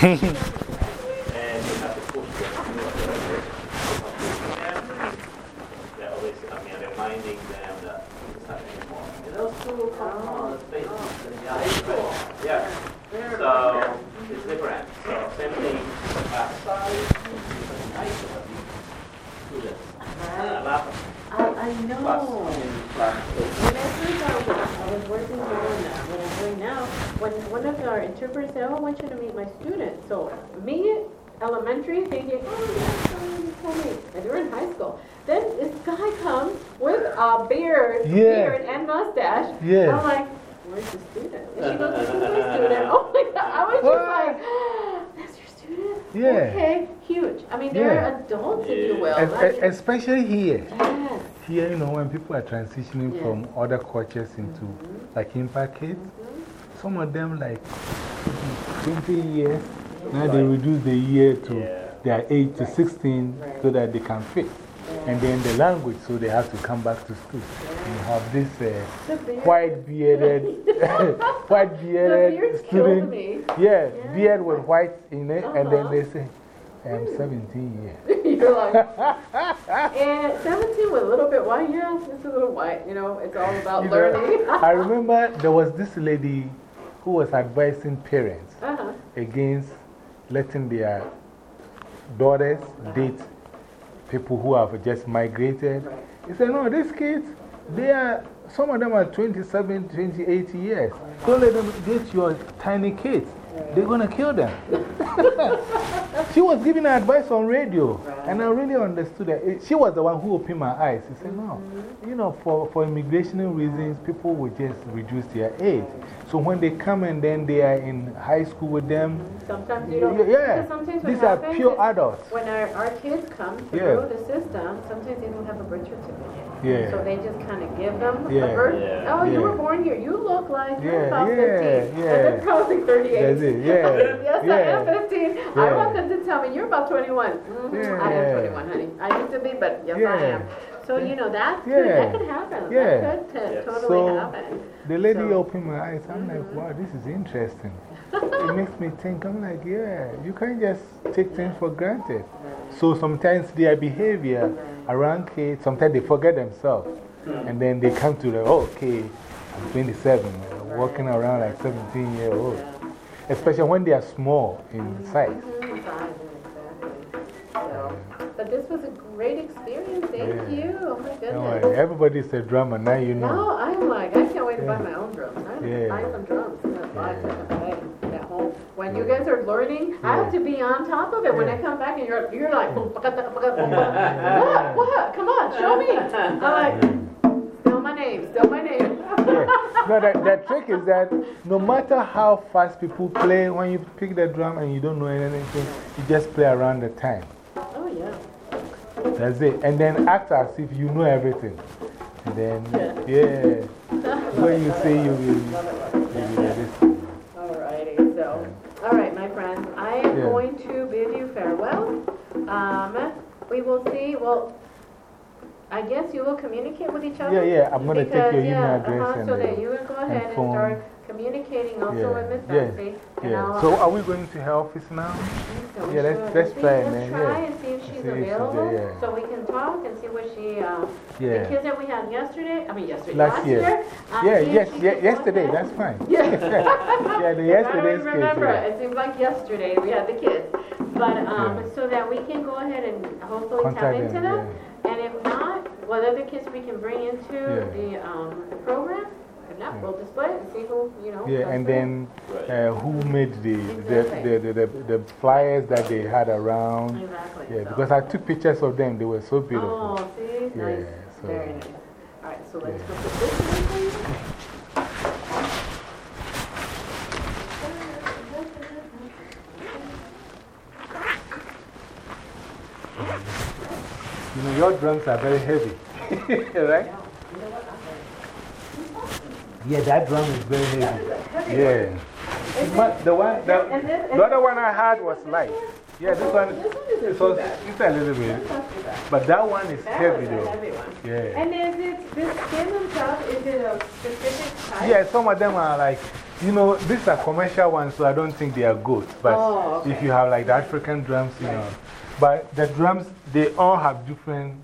I know, school, come on, let's it. Yeah, it's cool. Yeah. So it's different. So same thing outside, it's nice to have students. I love I, I know. class, in class. When I first was, I was working on uh, what I'm doing now, when one of our interpreters said, oh, I want you to meet my students. So me, elementary, thinking, oh, yeah, someone told me. And they were in high school. Then this guy comes with a beard, Yeah. beard and mustache. Yeah. I'm like, where's the student? And she goes, this is my student. Oh my God. I was just like, that's your student? Yeah. Okay, huge. I mean, they're Yeah. adults, if you will. Es- Like- es- Especially here. yes. Here, you know, when people are transitioning Yeah. from other cultures into like impact kids, some of them like 20 years, now they reduce the year to Yeah. their age to 16 so that they can fit. And then the language, so they have to come back to school. And you have this uh, beard. white bearded, white bearded student. me. Yeah, beard with white in it, and then they say, I'm 17 years. You're like, and 17 with a little bit white, yeah, it's a little white, you know, it's all about You know, learning. I remember there was this lady who was advising parents uh -huh. against letting their daughters date people who have just migrated. Right. He said, No, these kids, they are, some of them are 27, 28 years. Don't let them date your tiny kids. They're going to kill them. she was giving advice on radio, and I really understood that. It- She was the one who opened my eyes. She said, No, mm-hmm. you know, for, for immigration reasons, people will just reduce their age. So when they come and then they are in high school with them, Sometimes you don't. yeah, sometimes these are pure adults. When our, our kids come Yeah. through the system, sometimes they don't have a birth certificate. Yeah. So they just kind of give them Yeah. a birth. Yeah. Oh, you Yeah. were born here. You look like you're Yeah, about yeah, 15. yeah. And they're probably 38. That's it, yeah, yes, I am 15. I want them to tell me you're about 21. Mhm, I am 21, honey. I used to be, but yes, I am. So, you know, that could, Yeah. that could happen. Yeah. That could Yes. totally So, happen. The lady So- opened my eyes. I'm like, wow, this is interesting. it makes me think. I'm like, yeah, you can't just take things for granted. So sometimes their behavior around kids, sometimes they forget themselves. And then they come to the, oh, okay, I'm 27, uh, walking around like 17 year old. Especially when they are small in size. Fine, exactly. So, but this was a great experience. Thank Yeah. you. Oh my goodness. everybody's a drummer, now you know. Now I'm like, I can't wait to buy my own drums. I Yeah. yeah. buy some drums. I'm gonna buy some today at home. When you guys are learning, I have to be on top of it. When I come back and you're, you're like, what? What? Come on, show me. I'm like, still my name, still my name. Yeah. No, the, the trick is that no matter how fast people play, when you pick the drum and you don't know anything, you just play around the time. Oh, yeah. That's it. And then act as if you know everything. And then, yeah. When you say you will, going to bid you farewell. Um, we will see, well, I guess you will communicate with each other? Yeah, yeah, I'm gonna take Because, your email yeah, address uh-huh, and So that you will go ahead and phone. start communicating also Yeah, with Miss yeah, Betsy. and Yeah. So, are we going to her office now? so yeah, let's- should- let's see, try let's man, try yeah. and see if she's See if she's there, available, yeah. so we can talk and see what she, uh, the kids that we had yesterday, I mean, yesterday, Last last year. year. uh, Yeah, yes, yeah, yesterday, ahead. that's fine. Yeah. Yeah, the kids I yesterday's don't kids. remember. yeah. It seems like yesterday we had the kids. But um, Yeah. so that we can go ahead and hopefully tap into them, them. And if not, what other kids we can bring into Yeah. the, um, the program. If not, we'll display it and see who, you know. Yeah, and through. then uh, who made the, the, the, the, the, the flyers that they had around. Exactly. Yeah, so. because I took pictures of them, they were so beautiful. Oh, see? Nice. Yeah, so- Very nice. All right, so let's Yeah. go put this in for you. You know, your drums are very heavy, right? Yeah, that drum is very heavy. Yeah. But the, one, the, the other one I had was light. Yeah, this one, This one isn't it's, also, it's a little bit. Not too bad. But that one is That heavy though. heavy. Yeah. And is it, this skin top, is it a specific type? Yeah, some of them are like you know, these are commercial ones, so I don't think they are good. But Oh, if you have like the African drums, you know. But the drums, they all have different,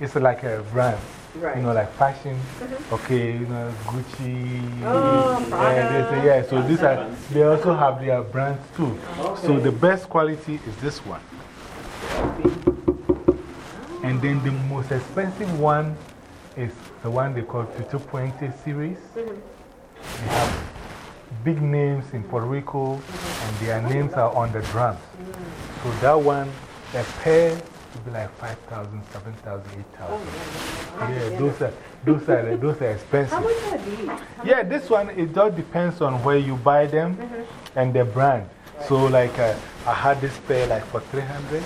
it's like a brand. Right. You know, like fashion, mm-hmm. okay, you know, Gucci. Oh, yeah, they say, yeah, so these are, they also have their brands too. So the best quality is this one. And then the most expensive one is the one they call Tito Puente series. Mm-hmm. They have big names in Puerto Rico, mm-hmm. and their names are on the drums. Mm. So that one, a pair would be like 5,000, 7,000, 8,000. Yeah, those are, those are, those are expensive. How much are these? Yeah, this one, it all depends on where you buy them and the brand. So, like, uh, I had this pair like for 300.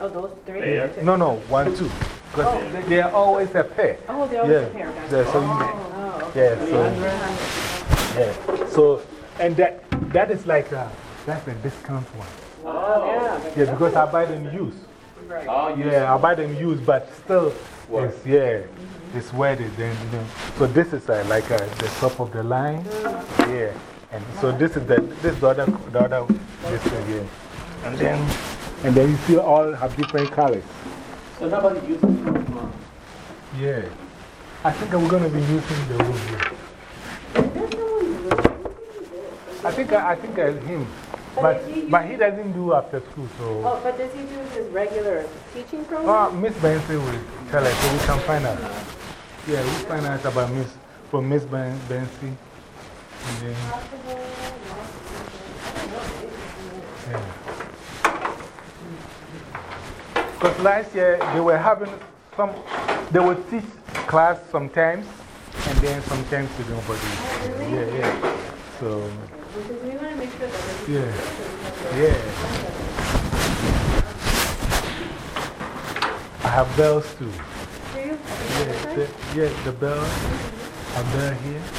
Oh, those three? No, no, one, two. Because they, they are always a pair. Oh, they're always Yeah, a pair, gotcha. yeah, so you, Oh, okay. yeah, so, yeah. So, and that, that is like, a, that's a discount one. Oh, yeah. Yeah, because I buy them used. Right. Oh, you Yeah, I buy them used, but still, Work. it's, yeah, it's worth it. Then, you know. So this is uh, like uh, the top of the line. Yeah. And so this is the, this is the other, the other, this one here. And then, and then you see all have different colors. So nobody uses it. Yeah. I think we're going to be using the room here. I think, I, I think uh, him. But, but he doesn't do after school, so. Oh, but does he do his regular teaching program? Uh, Miss Benson will tell us, so we can find out. Yeah, we find out about Miss, from Miss ben. And then, yeah. Because last year they were having some, they would teach class sometimes, and then sometimes to nobody. Yeah, yeah. So, yeah, yeah. I have bells too. Do you? Yeah, the, yeah, the bell, a bell here.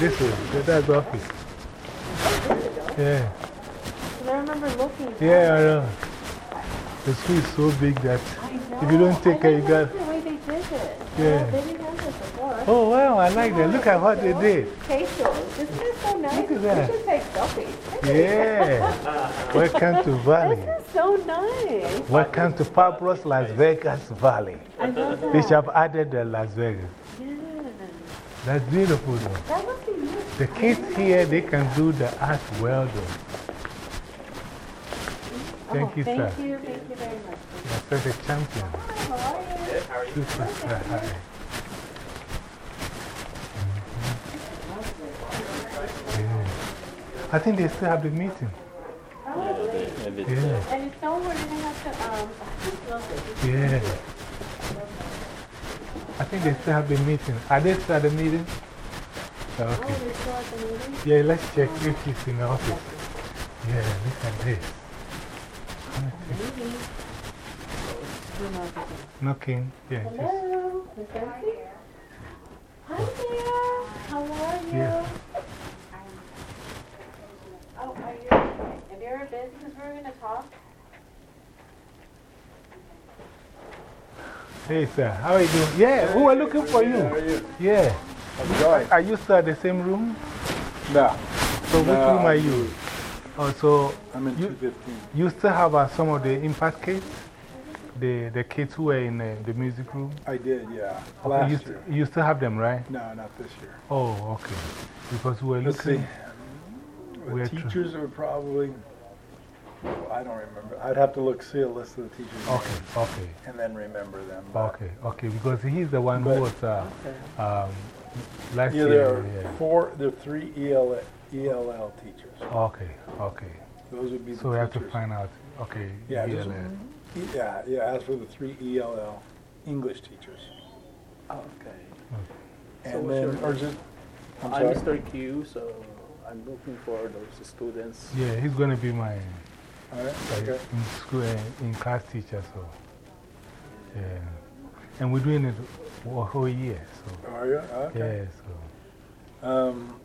This is the dad's office. Yeah. I remember looking. Yeah, I know. The school is so big that if you don't take care, you got. the way they did it. Yeah. They didn't have this before. Oh, wow, I like that. Look at what they did. Isn't it so nice? Look at that. We should take selfies. Yeah. Welcome to Valley. This is so nice. Welcome to Pablo's Las Vegas Valley. I love that. They should have added the Las Vegas. Yeah. That's beautiful though. That must be nice. The kids here, they can do the art well though. Thank Oh, you, thank sir. you. Thank you very much. You're such a champion. How are you? How are you? Super star. Hi. Yeah. I think they still have the meeting. Oh. Yeah. And it's we're going to have to, um, I just love it. Yeah. I think they still have the meeting. Are they still at the meeting? Oh, Okay. we're still at the meeting? Yeah, let's check if he's in the office. Yeah, look at this. Knocking. Yeah, just. Hello, Miss Bessie? Hi there. How are you? Yeah. Oh, are you, if you're busy, because we're going to talk. Hey, sir, how are you doing? Yeah, we were looking for you. How are you? Yeah. Are you still at the same room? No, So, which No. room are you? Oh, so I'm in You- 215. you still have uh, some of the impact kids? The, the kids who were in uh, the music room? I did, yeah. Okay, Last you, year. st- you still have them, right? No, not this year. Oh, okay. Because we were Let's see. The teachers are probably, I don't remember. I'd have to look, see a list of the teachers. Okay, okay. And then remember them. Okay, okay, because he's the one who was uh, um, last Yeah, there year. are Yeah. four, there are three E EL, ELL teachers. Okay, okay. Those would be the So we have to find out, okay. Yeah, just- E- Yeah, yeah, ask for the three ELL English teachers. Okay. So And what's then, or just, I'm I'm? Mr. Q, so I'm looking for those students. Yeah, he's going to be my All right, uh, okay. in school, uh, in class teacher, so. Yeah. And we're doing it for a whole year, so. Are you? Okay. Yeah, so. Um,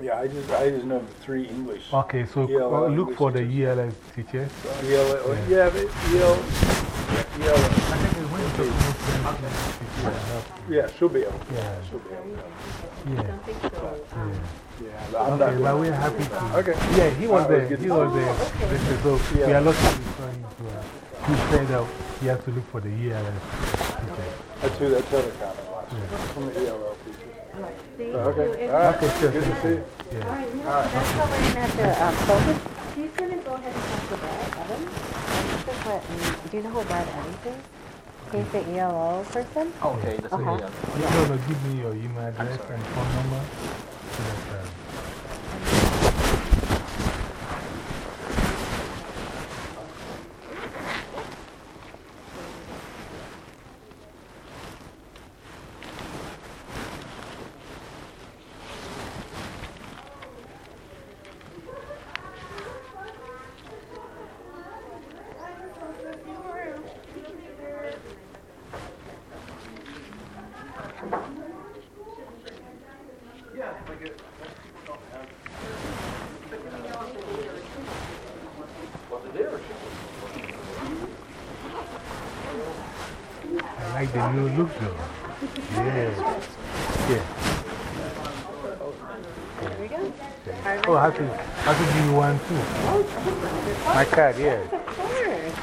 yeah, I just, I just know three English. Okay, so ELL uh, look English for the. ELS teachers. ELL, oh, yeah, yeah, ELL. I think it's when you talk about French, yeah, help. Yeah, she'll be able. Yeah. She'll be able. I Yeah. don't think so. Um, yeah. Yeah, I'm not. Okay, but we're happy to. Okay. Yeah, he was Alright, there. good He to was see you. there. Oh, okay. This is- So we Yeah. are lucky we saw him. So, uh, he said that he has to look for the ELS teacher. That's who, that's other comment last From the ELL teachers. Thank you. Okay, And- all right. Okay, sure. Good to see you. All Yeah. right, now, that's how we're gonna have to, um, focus. She's gonna go ahead and talk to Brad Evans. Just let me- Do you know who Brad Evans is? He's the ELO person? Okay, that's okay. Yeah, No, no, give me your email address and phone number. So that, uh, I like the new look though. Yeah. Yeah. There we go. Oh, I have to, I have to give you one too. My card, yeah. Of course.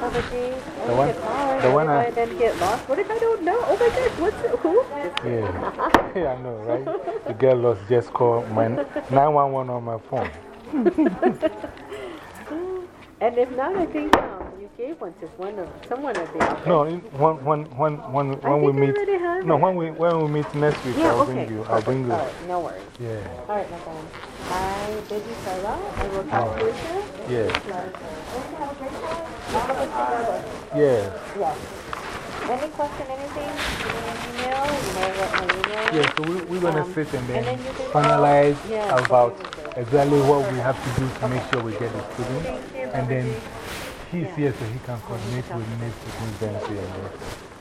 But geez, The one- the one I- then get lost. What if I don't know? Oh my gosh, what's it? Who? Yeah. yeah, I know, right? The girl lost just call my 911 on my phone. And if not, I think gave one to one of someone at the office. No, when, when, when, when, when we meet. No, it. when we, when we meet next week, Yeah, I'll okay. bring you. I'll bring you. All right, no worries. Yeah. All right, my friend. I bid you farewell. I will talk to you soon. Yeah. Okay, have a great time. All of us together. Yeah. Yes. Any question, anything? Me email. You know what my email is. Yeah, so we, we're going to Um, sit and and then, then you can finalize yeah, about exactly what we have to do to make sure we get the students. And then. He's Yeah. here so he can coordinate with Nate with Miss Dancy and then,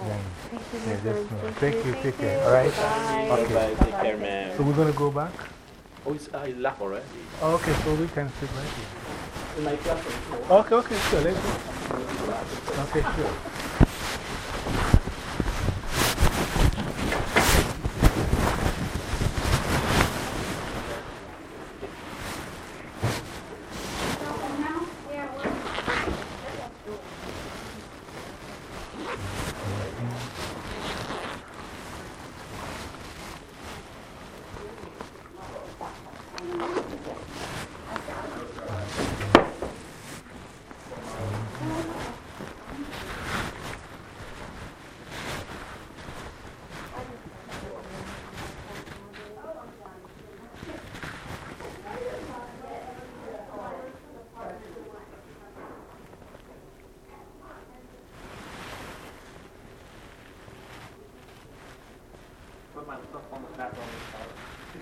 then Thank you, yeah, my just know. Thank you, take care. you. All right? Bye. Okay. Bye, take care, man. So we're going to go back? Oh, it's, I left already. Oh, okay, so we can sit right here. In my classroom. Okay, okay, sure. Let's go. Okay, sure. Put my stuff on the back on the car. Do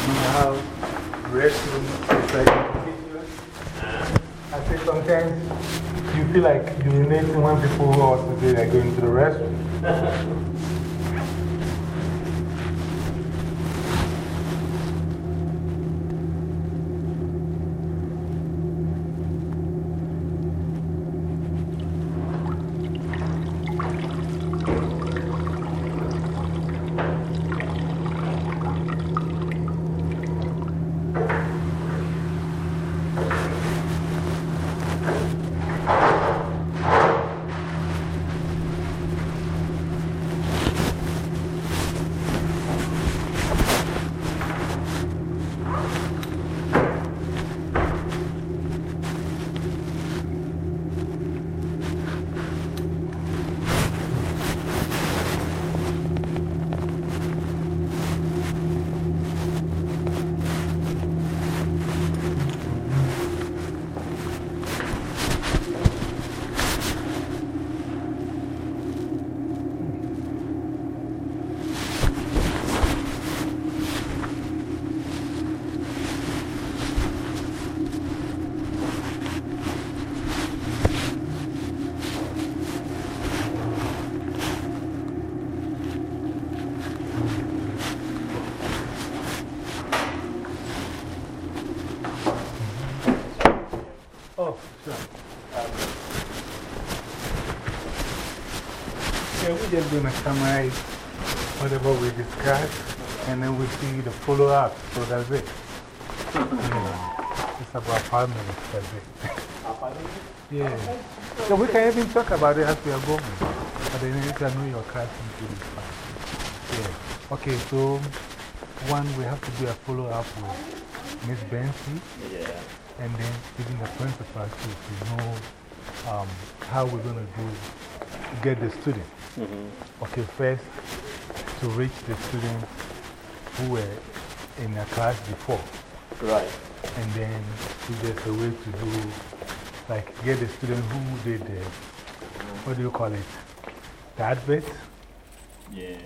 you have restroom like continuous? I say sometimes you feel like urinating when people also there are going to the restroom. just going to summarize whatever we discussed and then we see the follow up. So that's it. Yeah. It's about five minutes, that's it. Yeah. So we can even talk about it as we are going. But then you can know your classroom to be fine. Yeah. Okay, so one, we have to do a follow up with Miss Bensi Yeah. and then even the principal too to know um, how we're going to do, get the student. -hmm. Okay, first to reach the students who were in a class before. Right. And then if there's a way to do, like get the student who did the, what do you call it? The advert? Yeah.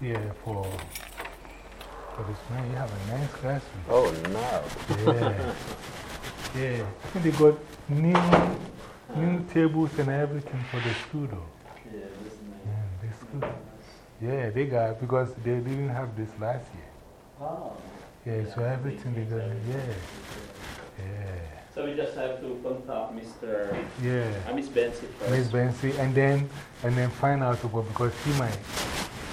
Yeah, for, for this man, you have a nice classroom. Oh, no. Yeah. yeah. Think they got new, new tables and everything for the though. Yeah, this is nice. Yeah, school. Yeah, they got, because they didn't have this last year. Oh. Yeah, so everything they got, yeah. Yeah. So we just have to contact Mr. Yeah. Uh, Miss Benson first. Miss Bensi, and then, and then find out about, because she might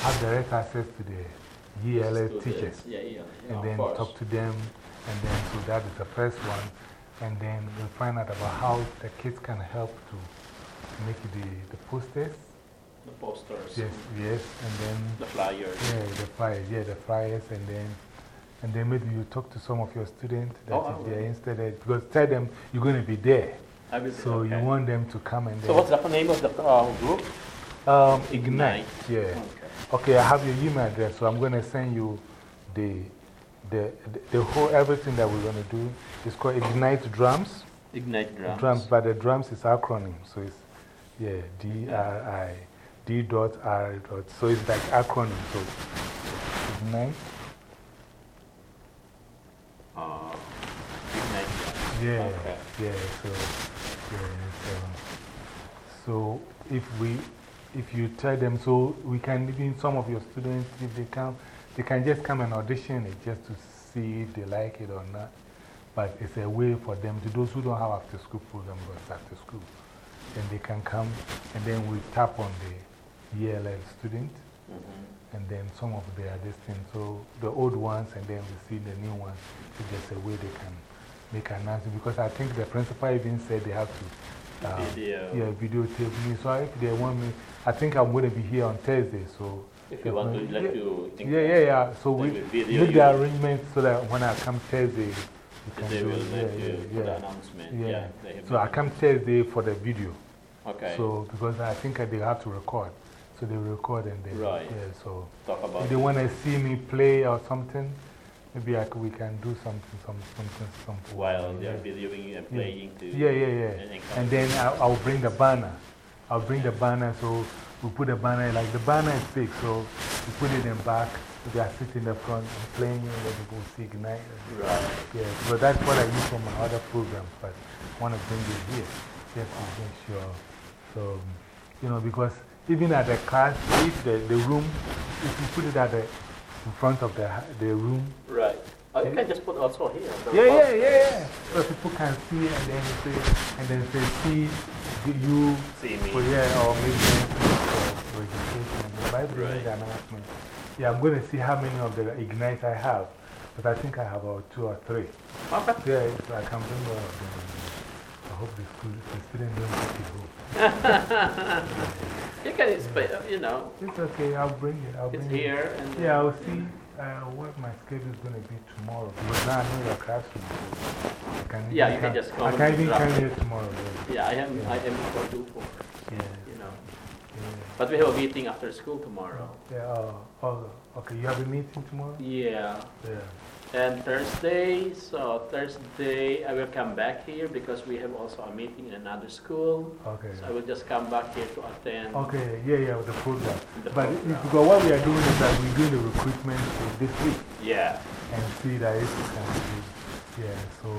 have direct access to the ELS Students. teachers. Yeah, yeah. yeah And then course. talk to them, and then, so that is the first one. And then we'll find out about how the kids can help to make the, the posters. The posters. Yes, yes, and then, The flyers. yeah, the flyers, yeah, the flyers, and then, and then maybe you talk to some of your students that Oh, if they're interested, because tell them you're going to be there. Will So okay. you want them to come and So what's the name of the uh, group? Um, Ignite. Yeah. Okay. Okay, I have your email address, so I'm going to send you the, the, the whole everything that we're going to do. It's called Ignite Drums. Ignite Drums. Drums, but the drums is acronym, so it's, yeah, D R I, D dot R dot, so it's like acronym, so Ignite. Uh, Ignite. Yeah, Okay. yeah, so, yeah, so, so if we, if you tell them, so we can, even some of your students, if they come, they can just come and audition it just to see if they like it or not. But it's a way for them to, those who don't have after school program, but after school, and they can come and then we tap on the ELL student Mhm. and then some of the other things. So the old ones and then we see the new ones. If there's a way they can make an announcement. Because I think the principal even said they have to um, Video. yeah, videotape me. So if they want me, I think I'm going to be here on Thursday. So If you want to yeah, let you think yeah, yeah, yeah. So we make the arrangement so that when I come Thursday, they do will it. let yeah, you yeah, the announcement. Yeah. Yeah. So I come Thursday for the video. Okay. So because I think I they have to record. So they record and they. Right. yeah, so. Talk about If they want to see me play or something, maybe I c we can do something, some, something, something. while they are yeah. videoing and playing to. Yeah, yeah, yeah. and And then I'll, I'll bring the banner. I'll bring the banner, so we put the banner, like the banner is big, so we put it in back. They are sitting in the front and playing, and then go see Ignite. Right. Yeah, but that's what I use for my other programs, but I want to bring it here just to make sure. So, you know, because even at the class, if the, the room, if you put it at the in front of the, the room, Right. Oh, you can just put also here. yeah, yeah, yeah, yeah. So people can see and then say, and then say, see you, See me. for yeah, or maybe for registration. By bringing Right. the announcement, yeah, I'm going to see how many of the Ignite I have, but I think I have about two or three. Okay. Yeah, so I can bring one of them. I hope the, school, the students don't take it home. You can, explain, you know, It's okay, I'll bring it. I'll it's bring it. here and. Yeah, I'll see uh, what my schedule is going to be tomorrow. Because now I know your classroom. I can Yeah, you can come- just I come can even come it. here tomorrow. Yeah. Yeah, I am, I am for two for, Yeah. you know. yeah. But we have a meeting after school tomorrow. Yeah, oh, oh, okay. You have a meeting tomorrow? Yeah. Yeah. And Thursday, so Thursday I will come back here because we have also a meeting in another school. Okay. So I will just come back here to attend. Okay, yeah, yeah, with the program. The but program. because what we are doing is that we're doing the recruitment for this week Yeah. and see that we can do. Yeah, so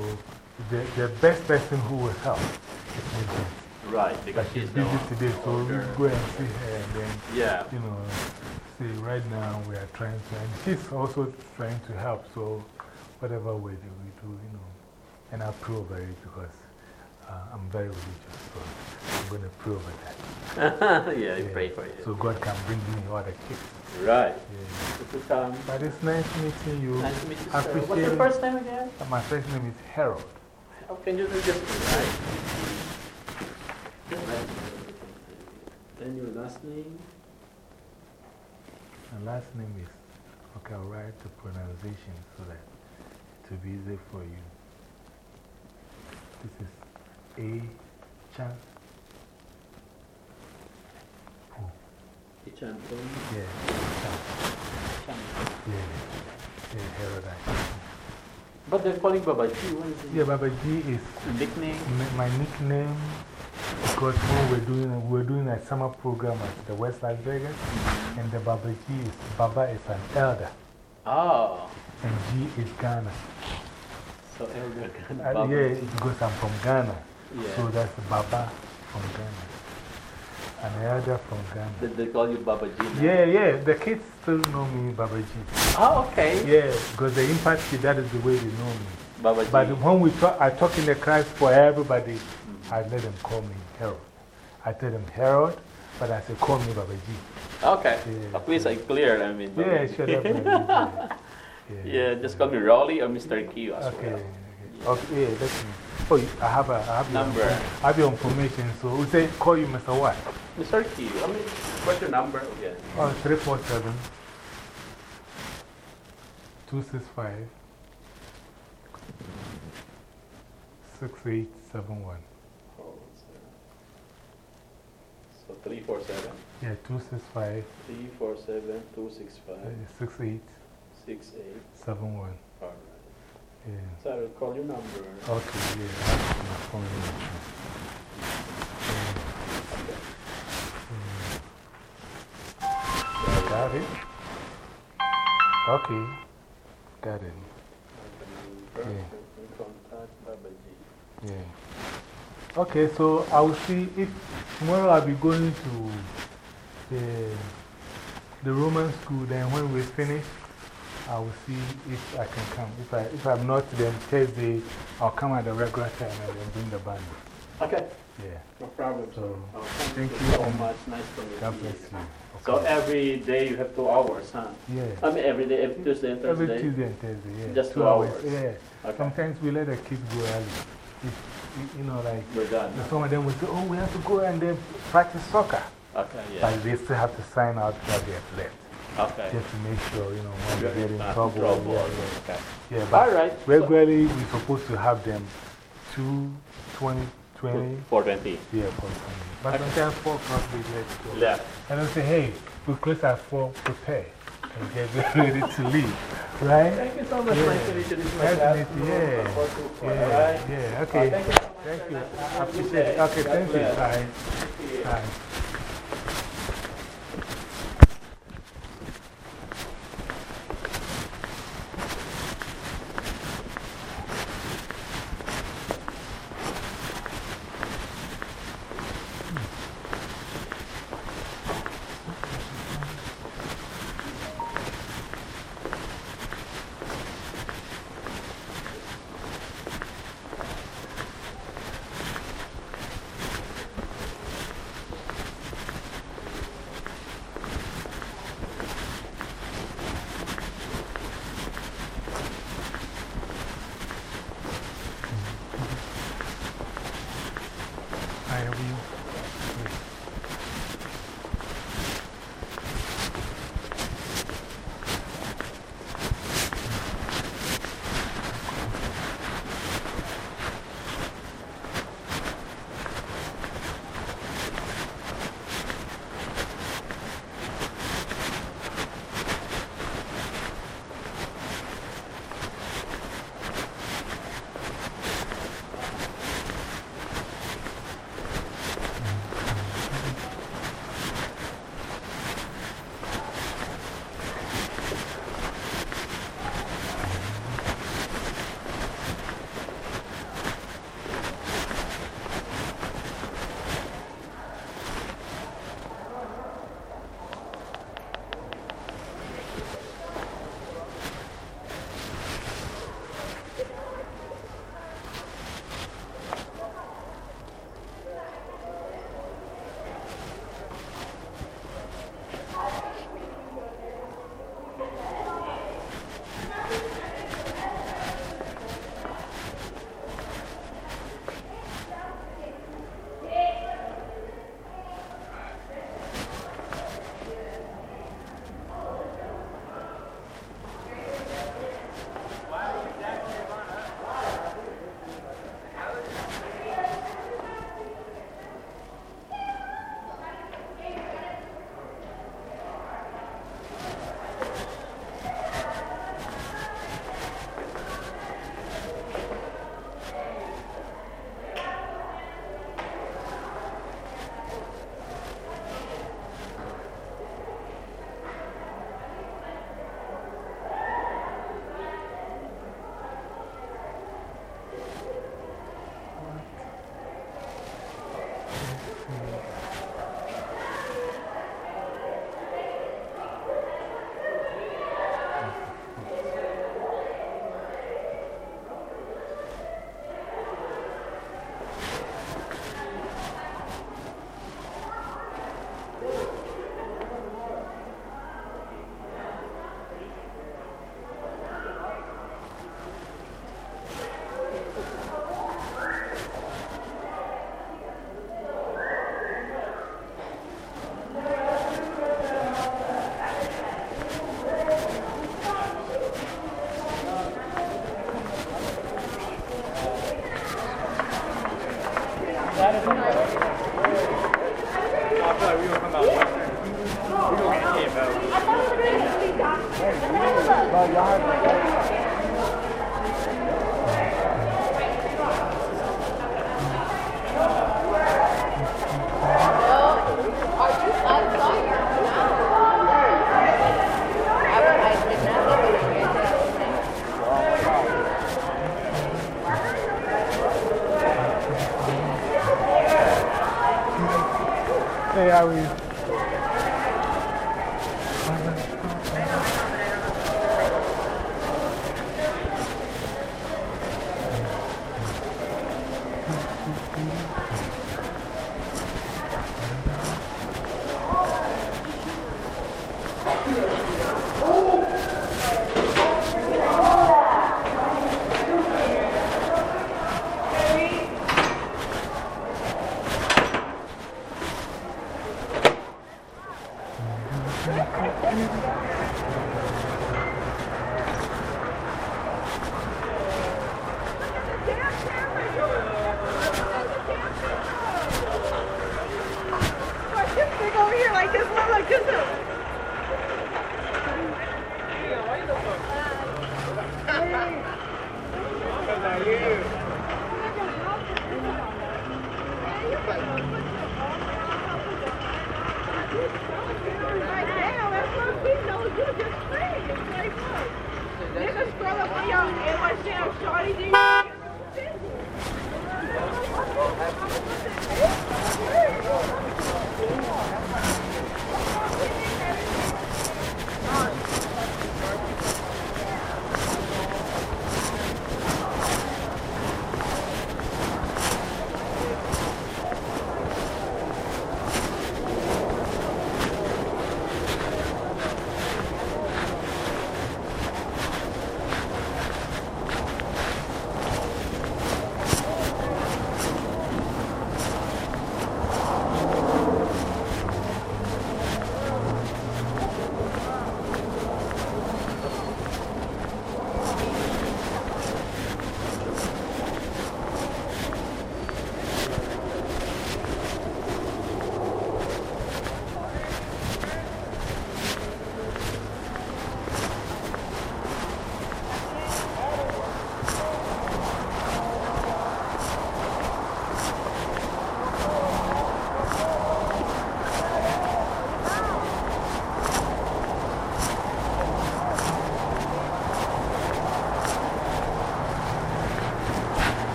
the, the best person who will help is Right, because But she's busy today, so older. we'll go and see her and then, Yeah. you know, see, right now we are trying to, and she's also trying to help, so whatever way that we do, you know, and I pray over it because uh, I'm very religious, so I'm going to pray over that. yeah, I Yeah. pray for you. So God can bring me other kids. right. Yeah. Good to. But it's nice meeting you. Nice to meet you, I sir. What's your first name again? My first name is Harold. How can you do just right? And your last name? My last name is, okay, I'll write the pronunciation so that it will be easy for you. This is A Chan. Po. Yeah, Chan. Yeah, yeah. I- But they're calling Baba G. What is Yeah, Baba G is nickname? my nickname because when we're doing, we're doing a summer program at the West Las Vegas, and the Baba G is, Baba is an elder, Oh. and G is Ghana. So elder can Uh, yeah, because I'm from Ghana. Yeah. So that's Baba from Ghana. An elder from Ghana. They, they call you Baba G. now? Yeah, yeah, the kids still know me Baba G. Oh, okay. Yeah, because the impact, that is the way they know me. Baba G. But when we talk, I talk in the class for everybody, I let them call me Harold. I tell them Harold, but I say call me Baba G. okay. Yeah. At least I clear. I mean. Baba Yeah, sure, definitely. Yeah, Yeah, just call me Rolly or Mr. Q as Okay, well. okay, okay, yeah, let me. Oh, I have, a, I have your Number. info- I have your information, so we say call you Mr. What? Mr. Q, I mean, what's your number again? Oh, 347 265 6871. Hold on, sir. So 347 Yeah, 265 347 265 6871. 68. All right. Yeah. So I will call your number. Okay, yeah, my phone number. Yeah. Got it? Okay, got it. Baba G. Yeah. Okay, so I will see if tomorrow I'll be going to the, the Roman school. Then when we finish, I will see if I can come. If, I, if I'm not, then Thursday I'll come at the regular time and then bring the band. Okay, Yeah. no problem. So, Oh, thank you you so much. Nice to meet God you. bless you. So every day you have two hours, huh? Yeah. I mean, every day, every Tuesday and Thursday? Every? Tuesday and Thursday, yeah. Just two hours. Yeah. Okay, Sometimes we let the kids go early. You- know, like, we're done. some of them will say, oh, we have to go and then practice soccer. Okay, yeah. But they still have to sign out for the athlete. Okay. Just to make sure, you know, when they get in trouble. trouble. Yeah, yeah. Okay. yeah, All but right. so- regularly we're supposed to have them 2, 20, 20. 420. Yeah, for 20. But sometimes 4 o'clock they let go. Left. And they say, hey, we close at 4, prepare. And get ready to leave. Right? Thank you so much. Yeah. Nice to meet you. This is my Nice to class. meet you, yeah. Four two four, all Yeah, yeah, okay. Thank you so much. Thank you. I appreciate it. Okay, thank you. Bye. Thank you. Bye.